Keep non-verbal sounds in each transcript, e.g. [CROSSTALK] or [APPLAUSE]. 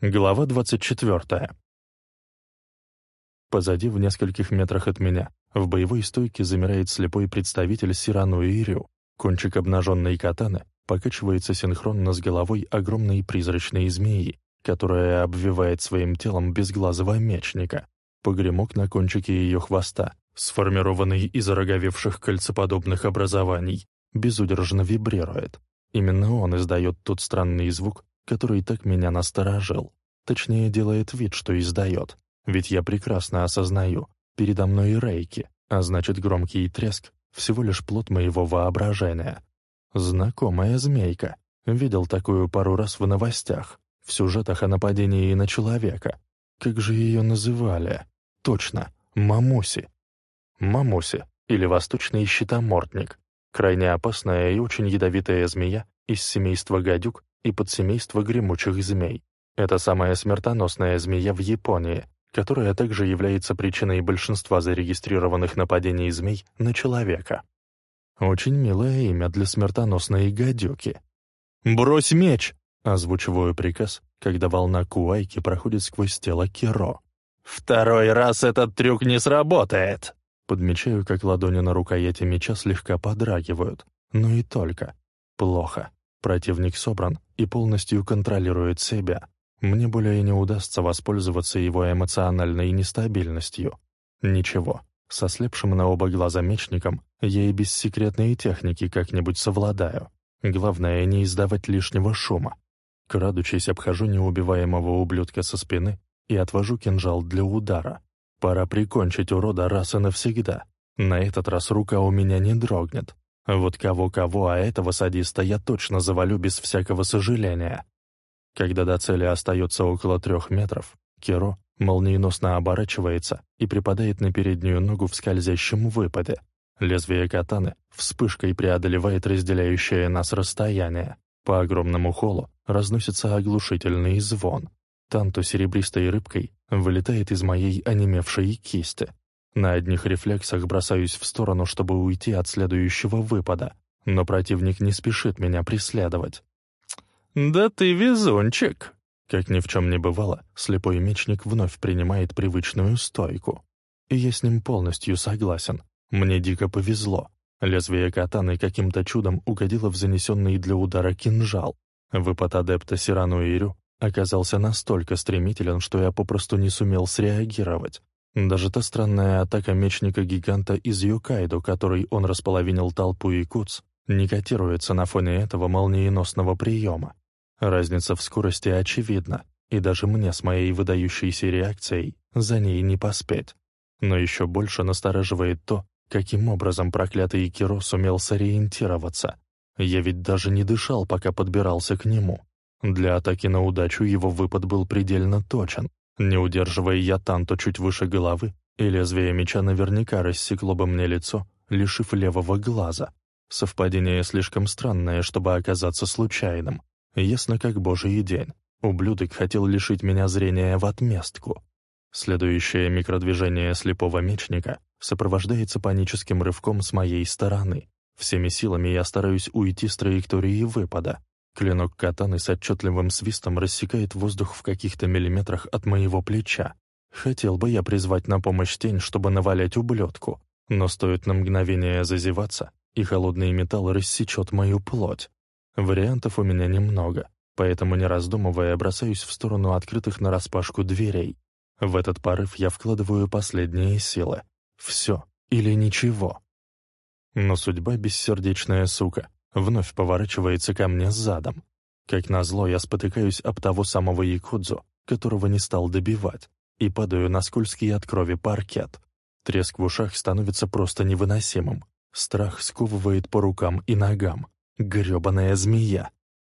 Глава 24. Позади, в нескольких метрах от меня, в боевой стойке замирает слепой представитель Сирану Ирю. Кончик обнаженной катаны покачивается синхронно с головой огромной призрачной змеи, которая обвивает своим телом безглазого мечника. Погремок на кончике ее хвоста, сформированный из роговевших кольцеподобных образований, безудержно вибрирует. Именно он издает тот странный звук, который так меня насторожил. Точнее, делает вид, что издает. Ведь я прекрасно осознаю, передо мной рейки, а значит громкий треск — всего лишь плод моего воображения. Знакомая змейка. Видел такую пару раз в новостях, в сюжетах о нападении на человека. Как же ее называли? Точно, Мамуси. Мамуси, или восточный щитомордник. Крайне опасная и очень ядовитая змея из семейства гадюк и подсемейства гремучих змей. Это самая смертоносная змея в Японии, которая также является причиной большинства зарегистрированных нападений змей на человека. Очень милое имя для смертоносной гадюки. «Брось меч!» — озвучиваю приказ, когда волна куайки проходит сквозь тело Киро. «Второй раз этот трюк не сработает!» Подмечаю, как ладони на рукояти меча слегка подрагивают. Но и только. Плохо. Противник собран и полностью контролирует себя. Мне более не удастся воспользоваться его эмоциональной нестабильностью. Ничего, со слепшим на оба глаза мечником я и без секретной техники как-нибудь совладаю. Главное, не издавать лишнего шума. Крадучись, обхожу неубиваемого ублюдка со спины и отвожу кинжал для удара. Пора прикончить урода раз и навсегда. На этот раз рука у меня не дрогнет, вот кого-кого, а этого садиста я точно завалю без всякого сожаления. Когда до цели остается около трех метров, Киро молниеносно оборачивается и припадает на переднюю ногу в скользящем выпаде. Лезвие катаны вспышкой преодолевает разделяющее нас расстояние. По огромному холлу разносится оглушительный звон. Танто серебристой рыбкой вылетает из моей онемевшей кисти. На одних рефлексах бросаюсь в сторону, чтобы уйти от следующего выпада, но противник не спешит меня преследовать. «Да ты везунчик!» Как ни в чем не бывало, слепой мечник вновь принимает привычную стойку. И я с ним полностью согласен. Мне дико повезло. Лезвие катаны каким-то чудом угодило в занесенный для удара кинжал. Выпад адепта Сирану Ирю оказался настолько стремителен, что я попросту не сумел среагировать. Даже та странная атака мечника-гиганта из Юкайдо, которой он располовинил толпу якутс, не котируется на фоне этого молниеносного приема. Разница в скорости очевидна, и даже мне с моей выдающейся реакцией за ней не поспеть. Но еще больше настораживает то, каким образом проклятый Киро сумел сориентироваться. Я ведь даже не дышал, пока подбирался к нему. Для атаки на удачу его выпад был предельно точен, не удерживая я танто чуть выше головы, и лезвие меча наверняка рассекло бы мне лицо, лишив левого глаза. Совпадение слишком странное, чтобы оказаться случайным. Ясно как божий день. Ублюдок хотел лишить меня зрения в отместку. Следующее микродвижение слепого мечника сопровождается паническим рывком с моей стороны. Всеми силами я стараюсь уйти с траектории выпада, Клинок катаны с отчетливым свистом рассекает воздух в каких-то миллиметрах от моего плеча. Хотел бы я призвать на помощь тень, чтобы навалять ублюдку, но стоит на мгновение зазеваться, и холодный металл рассечет мою плоть. Вариантов у меня немного, поэтому, не раздумывая, бросаюсь в сторону открытых нараспашку дверей. В этот порыв я вкладываю последние силы. Все или ничего. Но судьба — бессердечная сука вновь поворачивается ко мне задом. Как назло, я спотыкаюсь об того самого якудзу, которого не стал добивать, и падаю на скользкий от крови паркет. Треск в ушах становится просто невыносимым. Страх сковывает по рукам и ногам. Грёбаная змея.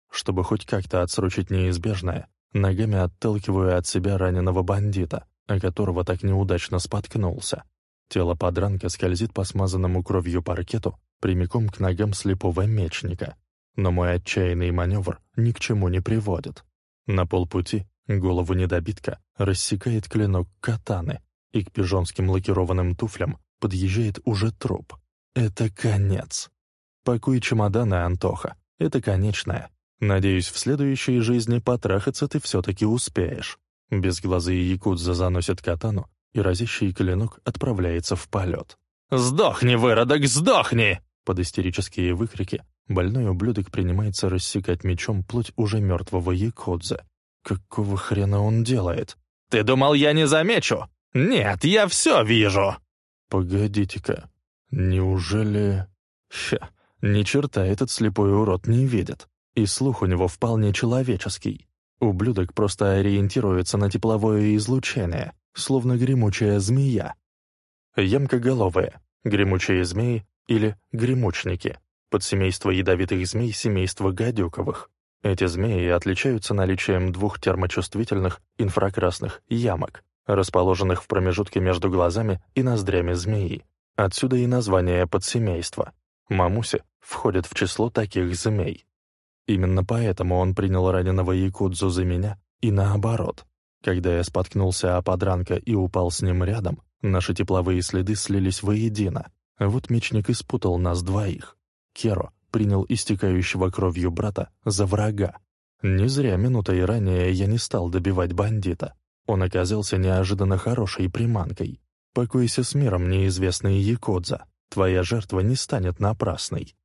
Чтобы хоть как-то отсрочить неизбежное, ногами отталкиваю от себя раненого бандита, о которого так неудачно споткнулся. Тело подранка скользит по смазанному кровью паркету прямиком к ногам слепого мечника. Но мой отчаянный маневр ни к чему не приводит. На полпути голову недобитка рассекает клинок катаны, и к пижонским лакированным туфлям подъезжает уже труп. Это конец. Пакуй чемоданы, Антоха. Это конечное. Надеюсь, в следующей жизни потрахаться ты все-таки успеешь». Безглазый якудза заносит катану, и разящий клинок отправляется в полет. «Сдохни, выродок, сдохни!» Под истерические выкрики больной ублюдок принимается рассекать мечом плоть уже мертвого якудза. Какого хрена он делает? «Ты думал, я не замечу? Нет, я все вижу!» «Погодите-ка, неужели...» Ха, ни черта этот слепой урод не видит, и слух у него вполне человеческий. Ублюдок просто ориентируется на тепловое излучение, словно гремучая змея. Ямкоголовые, гремучие змеи или гремучники, подсемейство ядовитых змей семейства гадюковых. Эти змеи отличаются наличием двух термочувствительных инфракрасных ямок, расположенных в промежутке между глазами и ноздрями змеи. Отсюда и название подсемейства. Мамуси входит в число таких змей. Именно поэтому он принял раненого якудзу за меня и наоборот. Когда я споткнулся о подранка и упал с ним рядом, наши тепловые следы слились воедино. Вот мечник испутал нас двоих. Керо принял истекающего кровью брата за врага. Не зря минутой ранее я не стал добивать бандита. Он оказался неожиданно хорошей приманкой. Покойся с миром, неизвестный Якодза. Твоя жертва не станет напрасной.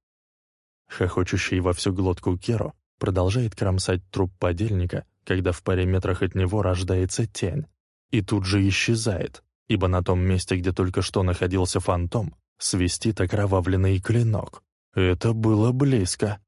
Хохочущий во всю глотку Керо продолжает кромсать труп подельника, когда в паре метрах от него рождается тень. И тут же исчезает, ибо на том месте, где только что находился фантом, свистит окровавленный клинок. Это было близко.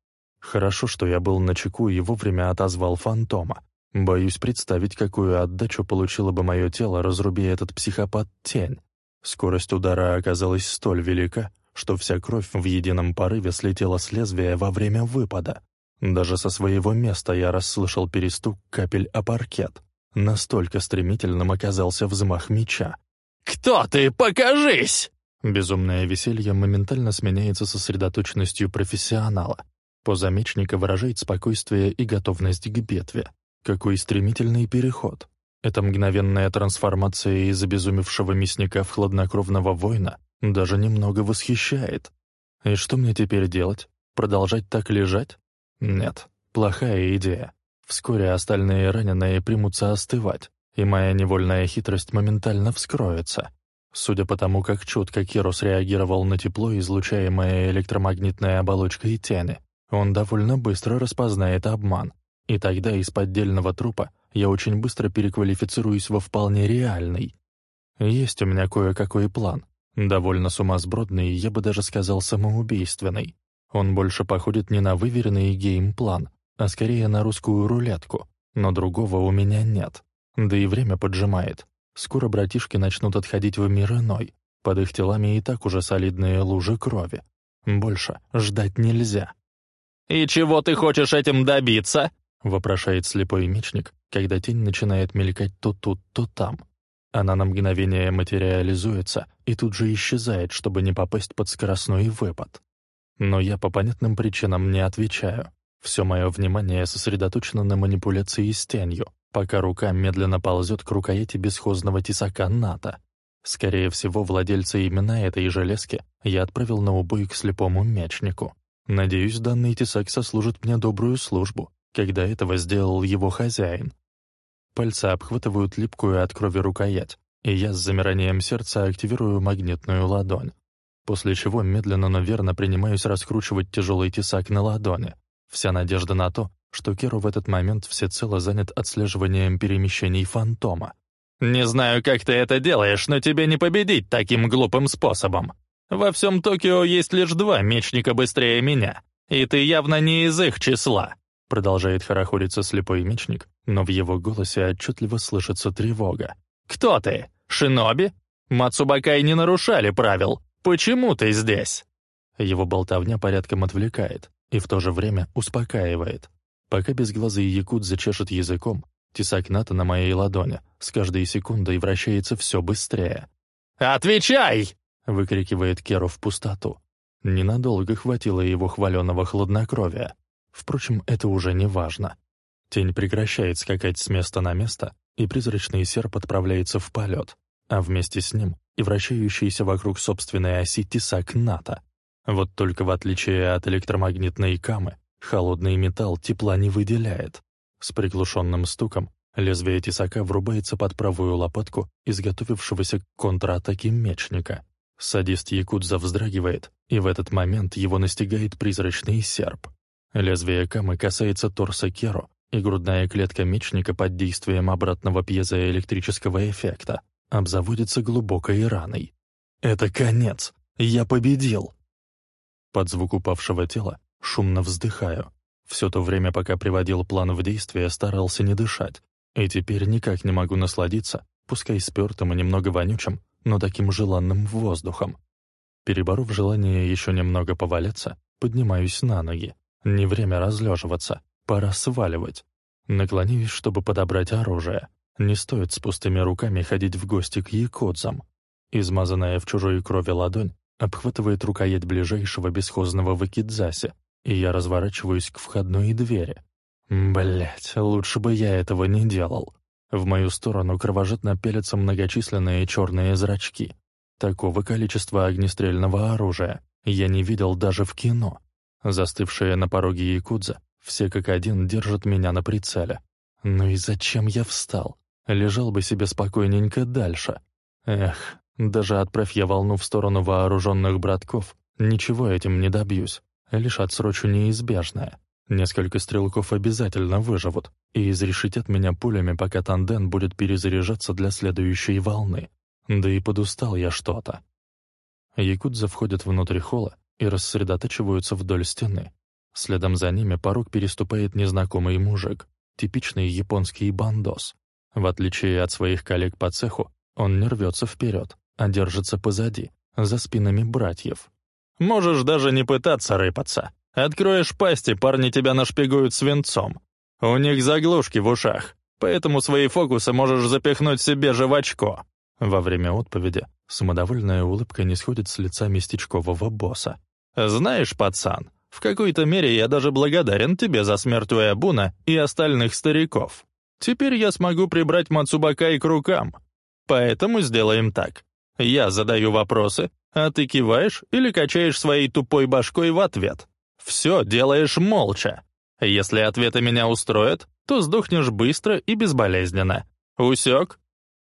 Хорошо, что я был на чеку и вовремя отозвал фантома. Боюсь представить, какую отдачу получило бы мое тело, разруби этот психопат тень. Скорость удара оказалась столь велика, что вся кровь в едином порыве слетела с лезвия во время выпада. Даже со своего места я расслышал перестук капель о паркет. Настолько стремительным оказался взмах меча. «Кто ты? Покажись!» Безумное веселье моментально сменяется сосредоточенностью профессионала. Поза мечника выражает спокойствие и готовность к битве. Какой стремительный переход. Эта мгновенная трансформация из обезумевшего мясника в хладнокровного воина даже немного восхищает. И что мне теперь делать? Продолжать так лежать? Нет, плохая идея. Вскоре остальные раненые примутся остывать, и моя невольная хитрость моментально вскроется. Судя по тому, как чутко Кирос реагировал на тепло, излучаемое электромагнитной оболочкой тени, он довольно быстро распознает обман. И тогда из поддельного трупа я очень быстро переквалифицируюсь во вполне реальный. Есть у меня кое-какой план. Довольно сумасбродный, я бы даже сказал самоубийственный. Он больше походит не на выверенный геймплан, а скорее на русскую рулетку. Но другого у меня нет. Да и время поджимает. Скоро братишки начнут отходить в мир иной. Под их телами и так уже солидные лужи крови. Больше ждать нельзя. «И чего ты хочешь этим добиться?» — вопрошает слепой мечник, когда тень начинает мелькать то тут, то там. Она на мгновение материализуется и тут же исчезает, чтобы не попасть под скоростной выпад. Но я по понятным причинам не отвечаю. Все мое внимание сосредоточено на манипуляции с тенью, пока рука медленно ползет к рукояти бесхозного тесака НАТО. Скорее всего, владельца именно этой железки я отправил на убой к слепому мячнику. Надеюсь, данный тесак сослужит мне добрую службу, когда этого сделал его хозяин. Пальцы обхватывают липкую от крови рукоять, и я с замиранием сердца активирую магнитную ладонь после чего медленно, но верно принимаюсь раскручивать тяжелый тесак на ладони. Вся надежда на то, что Керу в этот момент всецело занят отслеживанием перемещений фантома. «Не знаю, как ты это делаешь, но тебе не победить таким глупым способом. Во всем Токио есть лишь два мечника быстрее меня, и ты явно не из их числа», продолжает хорохориться слепой мечник, но в его голосе отчетливо слышится тревога. «Кто ты? Шиноби? Мацубакай не нарушали правил, «Почему ты здесь?» Его болтовня порядком отвлекает и в то же время успокаивает. Пока безглазый якут зачешет языком, тесак НАТО на моей ладони с каждой секундой вращается все быстрее. «Отвечай!» — выкрикивает Керу в пустоту. Ненадолго хватило его хваленого хладнокровия. Впрочем, это уже не важно. Тень прекращает скакать с места на место, и призрачный серп отправляется в полет, а вместе с ним и вращающийся вокруг собственной оси тесак НАТО. Вот только в отличие от электромагнитной камы, Холодный металл тепла не выделяет. С приглушенным стуком лезвие тесака врубается под правую лопатку изготовившегося к контратаке мечника. Садист Якудза вздрагивает, и в этот момент его настигает призрачный серп. Лезвие камы касается торса Керо, и грудная клетка мечника под действием обратного пьезоэлектрического эффекта обзаводится глубокой раной. «Это конец! Я победил!» Под звук упавшего тела шумно вздыхаю. Все то время, пока приводил план в действие, старался не дышать. И теперь никак не могу насладиться, пускай спёртым и немного вонючим, но таким желанным воздухом. Переборов желание еще немного поваляться, поднимаюсь на ноги. Не время разлеживаться, пора сваливать. Наклоняюсь, чтобы подобрать оружие. Не стоит с пустыми руками ходить в гости к якудзам. Измазанная в чужой крови ладонь обхватывает рукоять ближайшего бесхозного вакидзаси, и я разворачиваюсь к входной двери. Блять, лучше бы я этого не делал. В мою сторону кровожадно пелятся многочисленные черные зрачки. Такого количества огнестрельного оружия я не видел даже в кино. Застывшие на пороге якудза, все как один держат меня на прицеле. Ну и зачем я встал? Лежал бы себе спокойненько дальше. Эх, даже отправь я волну в сторону вооруженных братков, ничего этим не добьюсь, лишь отсрочу неизбежное. Несколько стрелков обязательно выживут и изрешетят меня пулями, пока танден будет перезаряжаться для следующей волны. Да и подустал я что-то. Якудза входят внутрь холла и рассредотачиваются вдоль стены. Следом за ними порог переступает незнакомый мужик, типичный японский бандос. В отличие от своих коллег по цеху, он не рвется вперед, а держится позади, за спинами братьев. «Можешь даже не пытаться рыпаться. Откроешь пасти, парни тебя нашпигуют свинцом. У них заглушки в ушах, поэтому свои фокусы можешь запихнуть себе же в очко». Во время отповеди самодовольная улыбка не сходит с лица местечкового босса. «Знаешь, пацан, в какой-то мере я даже благодарен тебе за смерть Уэбуна и остальных стариков. Теперь я смогу прибрать Мацубака и к рукам. Поэтому сделаем так. Я задаю вопросы, а ты киваешь или качаешь своей тупой башкой в ответ. Все делаешь молча. Если ответы меня устроят, то сдохнешь быстро и безболезненно. Усек?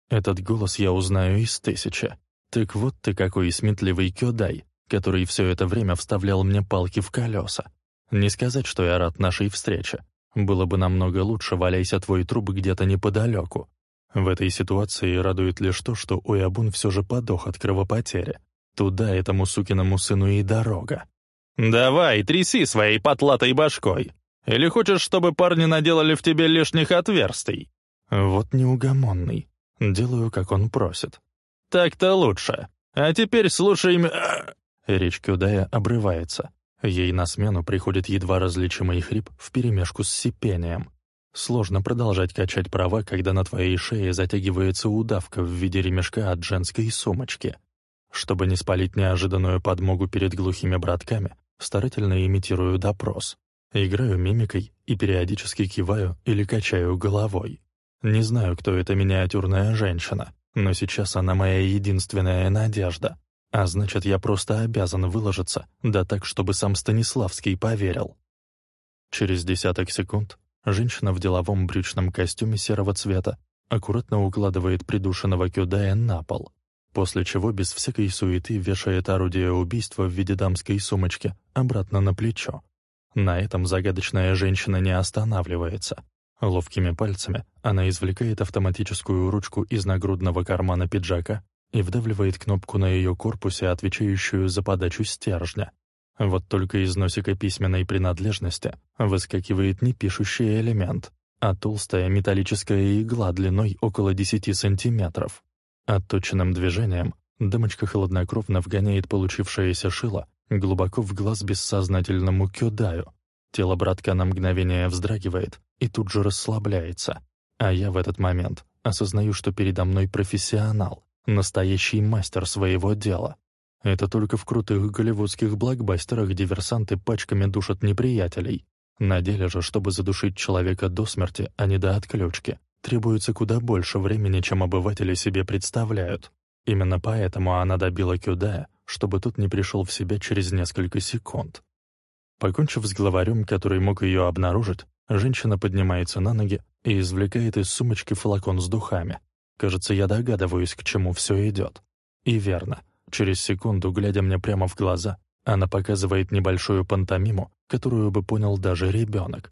Этот голос я узнаю из тысячи. Так вот ты какой сметливый кёдай, который все это время вставлял мне палки в колеса. Не сказать, что я рад нашей встрече. Было бы намного лучше, валяйся твой труп где-то неподалеку, в этой ситуации радует лишь то, что Уябун все же подох от кровопотери. Туда этому сукиному сыну и дорога. «Давай, тряси своей потлатой башкой! Или хочешь, чтобы парни наделали в тебе лишних отверстий?» Вот неугомонный. Делаю, как он просит. «Так-то лучше. А теперь слушай...» [CLEARS THROAT] Речь Кюдая обрывается. Ей на смену приходит едва различимый хрип вперемешку с сипением. Сложно продолжать качать права, когда на твоей шее затягивается удавка в виде ремешка от женской сумочки. Чтобы не спалить неожиданную подмогу перед глухими братками, старательно имитирую допрос. Играю мимикой и периодически киваю или качаю головой. Не знаю, кто эта миниатюрная женщина, но сейчас она моя единственная надежда. А значит, я просто обязан выложиться, да так, чтобы сам Станиславский поверил. Через десяток секунд Женщина в деловом брючном костюме серого цвета аккуратно укладывает придушенного Кюдая на пол, после чего без всякой суеты вешает орудие убийства в виде дамской сумочки обратно на плечо. На этом загадочная женщина не останавливается. Ловкими пальцами она извлекает автоматическую ручку из нагрудного кармана пиджака и вдавливает кнопку на ее корпусе, отвечающую за подачу стержня. Вот только из носика письменной принадлежности выскакивает не пишущий элемент, а толстая металлическая игла длиной около 10 сантиметров. Отточенным движением дамочка хладнокровно вгоняет получившееся шило глубоко в глаз бессознательному кюдаю. Тело братка на мгновение вздрагивает и тут же расслабляется. А я в этот момент осознаю, что передо мной профессионал, настоящий мастер своего дела. Это только в крутых голливудских блокбастерах диверсанты пачками душат неприятелей. На деле же, чтобы задушить человека до смерти, а не до отключки, требуется куда больше времени, чем обыватели себе представляют. Именно поэтому она добила Кюдая, чтобы тот не пришел в себя через несколько секунд. Покончив с главарем, который мог ее обнаружить, женщина поднимается на ноги и извлекает из сумочки флакон с духами. Кажется, я догадываюсь, к чему все идет. И верно. Через секунду, глядя мне прямо в глаза, она показывает небольшую пантомиму, которую бы понял даже ребенок.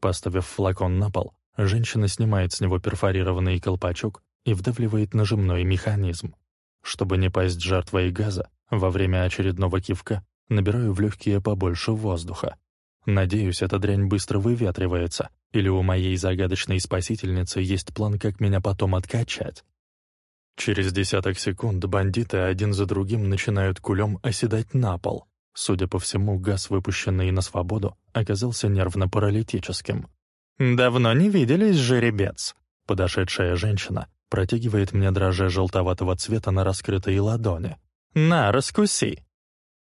Поставив флакон на пол, женщина снимает с него перфорированный колпачок и вдавливает нажимной механизм. Чтобы не пасть жертвой газа, во время очередного кивка набираю в легкие побольше воздуха. Надеюсь, эта дрянь быстро выветривается, или у моей загадочной спасительницы есть план, как меня потом откачать. Через десяток секунд бандиты один за другим начинают кулем оседать на пол. Судя по всему, газ, выпущенный на свободу, оказался нервно-паралитическим. «Давно не виделись, жеребец!» Подошедшая женщина протягивает мне дрожжи желтоватого цвета на раскрытой ладони. «На, раскуси!»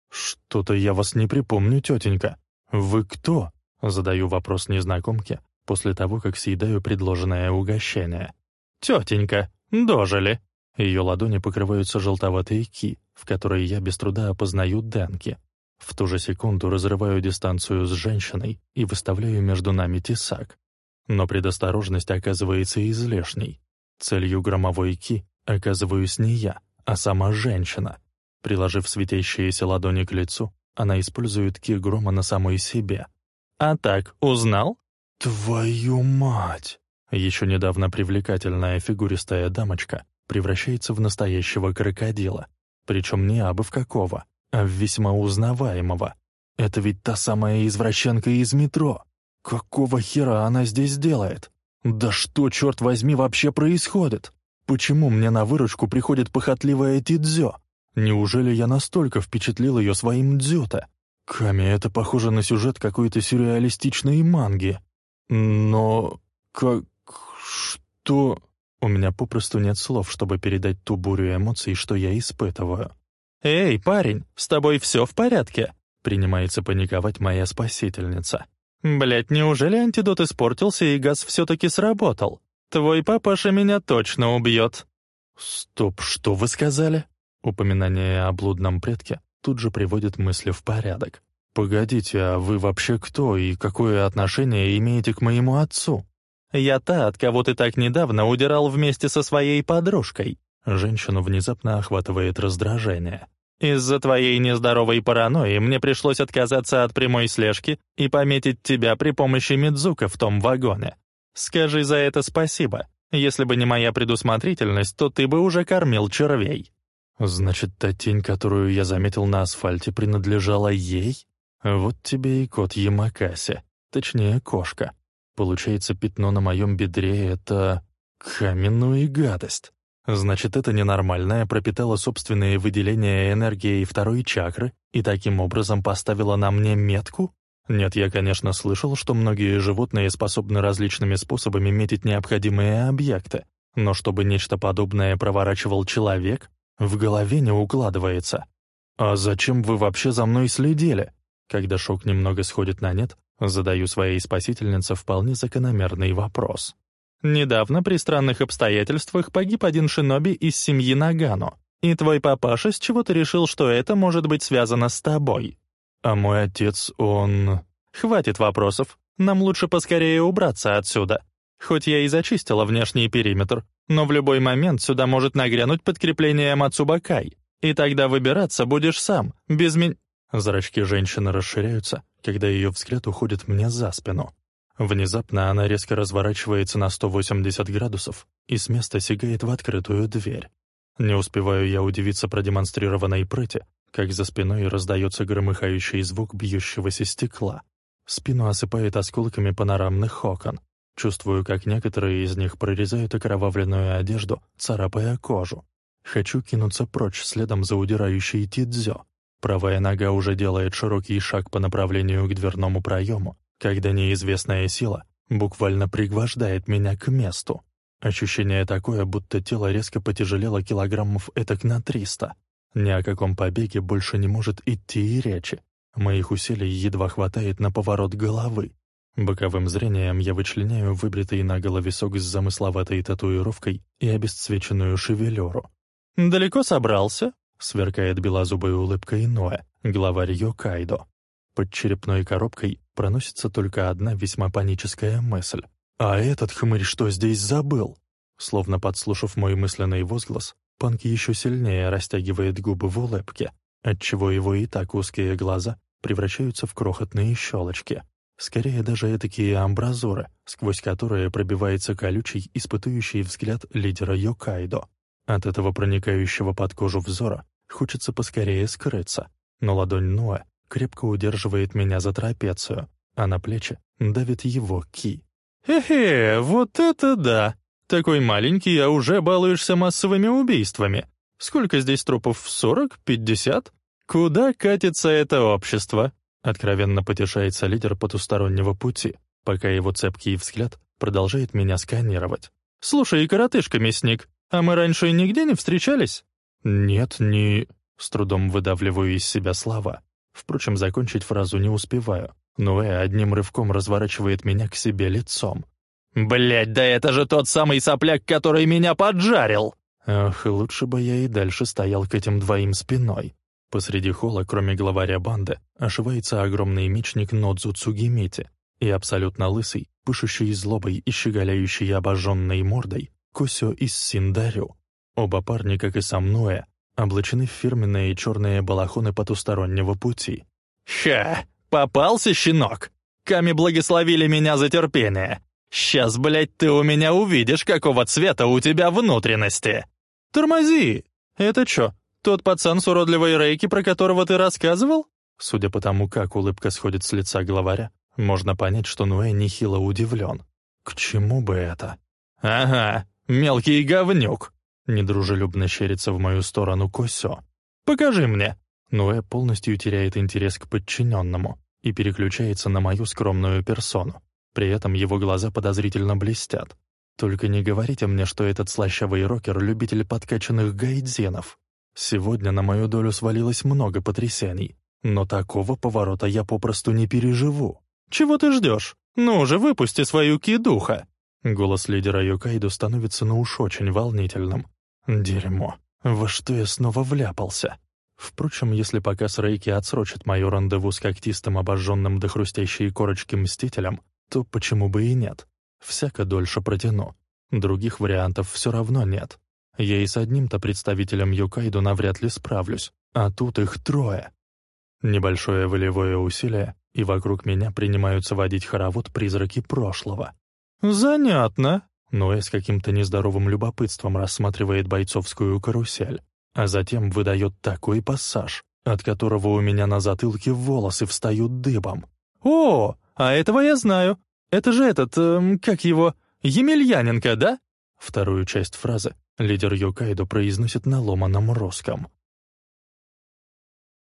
«Что-то я вас не припомню, тетенька. Вы кто?» Задаю вопрос незнакомке после того, как съедаю предложенное угощение. «Тетенька, дожили!» Ее ладони покрываются желтоватой ки, в которой я без труда опознаю Денки. В ту же секунду разрываю дистанцию с женщиной и выставляю между нами тесак. Но предосторожность оказывается излишней. Целью громовой ки оказываюсь не я, а сама женщина. Приложив светящиеся ладони к лицу, она использует ки грома на самой себе. «А так, узнал?» «Твою мать!» Еще недавно привлекательная фигуристая дамочка превращается в настоящего крокодила. Причем не абы в какого, а в весьма узнаваемого. Это ведь та самая извращенка из метро. Какого хера она здесь делает? Да что, черт возьми, вообще происходит? Почему мне на выручку приходит похотливая Тидзё? Неужели я настолько впечатлил ее своим дзюта? Ками, это похоже на сюжет какой-то сюрреалистичной манги. Но... как... что... У меня попросту нет слов, чтобы передать ту бурю эмоций, что я испытываю. «Эй, парень, с тобой все в порядке?» Принимается паниковать моя спасительница. «Блядь, неужели антидот испортился и газ все-таки сработал? Твой папаша меня точно убьет». «Стоп, что вы сказали?» Упоминание о блудном предке тут же приводит мысли в порядок. «Погодите, а вы вообще кто и какое отношение имеете к моему отцу?» «Я та, от кого ты так недавно удирал вместе со своей подружкой». Женщину внезапно охватывает раздражение. «Из-за твоей нездоровой паранойи мне пришлось отказаться от прямой слежки и пометить тебя при помощи Мидзука в том вагоне. Скажи за это спасибо. Если бы не моя предусмотрительность, то ты бы уже кормил червей». «Значит, та тень, которую я заметил на асфальте, принадлежала ей? Вот тебе и кот Ямакаси, точнее, кошка». Получается, пятно на моем бедре — это... каменную гадость. Значит, это ненормальное пропитало собственные выделения энергии второй чакры и таким образом поставило на мне метку? Нет, я, конечно, слышал, что многие животные способны различными способами метить необходимые объекты, но чтобы нечто подобное проворачивал человек, в голове не укладывается. А зачем вы вообще за мной следили? Когда шок немного сходит на нет, Задаю своей спасительнице вполне закономерный вопрос. «Недавно при странных обстоятельствах погиб один шиноби из семьи Нагано, и твой папаша с чего-то решил, что это может быть связано с тобой. А мой отец, он...» «Хватит вопросов. Нам лучше поскорее убраться отсюда. Хоть я и зачистила внешний периметр, но в любой момент сюда может нагрянуть подкрепление Мацубакай, и тогда выбираться будешь сам, без меня...» Зрачки женщины расширяются, когда ее взгляд уходит мне за спину. Внезапно она резко разворачивается на 180 градусов и с места сигает в открытую дверь. Не успеваю я удивиться продемонстрированной прыти, как за спиной раздается громыхающий звук бьющегося стекла. Спину осыпает осколками панорамных окон. Чувствую, как некоторые из них прорезают окровавленную одежду, царапая кожу. Хочу кинуться прочь следом за удирающей Тидзё, Правая нога уже делает широкий шаг по направлению к дверному проему, когда неизвестная сила буквально пригвождает меня к месту. Ощущение такое, будто тело резко потяжелело килограммов этак на триста. Ни о каком побеге больше не может идти и речи. Моих усилий едва хватает на поворот головы. Боковым зрением я вычленяю выбритый наголо висок с замысловатой татуировкой и обесцвеченную шевелюру. «Далеко собрался?» — сверкает белозубой улыбкой Ноэ, главарь Йокайдо. Под черепной коробкой проносится только одна весьма паническая мысль. «А этот хмырь что здесь забыл?» Словно подслушав мой мысленный возглас, Панк еще сильнее растягивает губы в улыбке, отчего его и так узкие глаза превращаются в крохотные щелочки. Скорее даже этакие амбразуры, сквозь которые пробивается колючий, испытующий взгляд лидера Йокайдо. От этого проникающего под кожу взора хочется поскорее скрыться, но ладонь Ноа крепко удерживает меня за трапецию, а на плечи давит его ки. «Хе-хе, вот это да! Такой маленький, а уже балуешься массовыми убийствами. Сколько здесь трупов? Сорок? Пятьдесят? Куда катится это общество?» Откровенно потешается лидер потустороннего пути, пока его цепкий взгляд продолжает меня сканировать. «Слушай, коротышка-мясник, а мы раньше нигде не встречались?» «Нет, не...» С трудом выдавливаю из себя слова. Впрочем, закончить фразу не успеваю. Ноэ одним рывком разворачивает меня к себе лицом. «Блядь, да это же тот самый сопляк, который меня поджарил!» Ах, лучше бы я и дальше стоял к этим двоим спиной. Посреди холла, кроме главаря банды, ошивается огромный мечник Нодзу Цугимити и абсолютно лысый, пышущий злобой и щеголяющий обожженной мордой Косё из Синдарю. Оба парня, как и сам Ноэ, облачены в фирменные черные балахоны потустороннего пути. «Ха! Попался, щенок! Ками благословили меня за терпение! Сейчас, блядь, ты у меня увидишь, какого цвета у тебя внутренности!» «Тормози! Это чё, тот пацан с уродливой рейки, про которого ты рассказывал?» Судя по тому, как улыбка сходит с лица главаря, можно понять, что Нуэ нехило удивлен. «К чему бы это?» «Ага, мелкий говнюк!» Недружелюбно щерится в мою сторону Косё. «Покажи мне!» Нуэ полностью теряет интерес к подчиненному и переключается на мою скромную персону. При этом его глаза подозрительно блестят. Только не говорите мне, что этот слащавый рокер — любитель подкачанных гайдзенов. Сегодня на мою долю свалилось много потрясений, но такого поворота я попросту не переживу. «Чего ты ждешь? Ну же, выпусти свою ки-духа!» Голос лидера Юкайду становится ну уж очень волнительным. Дерьмо. Во что я снова вляпался? Впрочем, если показ Рейки отсрочит мое рандеву с когтистым, обожженным до хрустящей корочки Мстителем, то почему бы и нет? Всяко дольше протяну. Других вариантов все равно нет. Я и с одним-то представителем Юкайду навряд ли справлюсь, а тут их трое. Небольшое волевое усилие, и вокруг меня принимаются водить хоровод призраки прошлого. «Занятно», Ноэ с каким-то нездоровым любопытством рассматривает бойцовскую карусель, а затем выдает такой пассаж, от которого у меня на затылке волосы встают дыбом. «О, а этого я знаю. Это же этот, эм, как его, Емельяненко, да?» Вторую часть фразы лидер Йокайдо произносит на ломаном русском.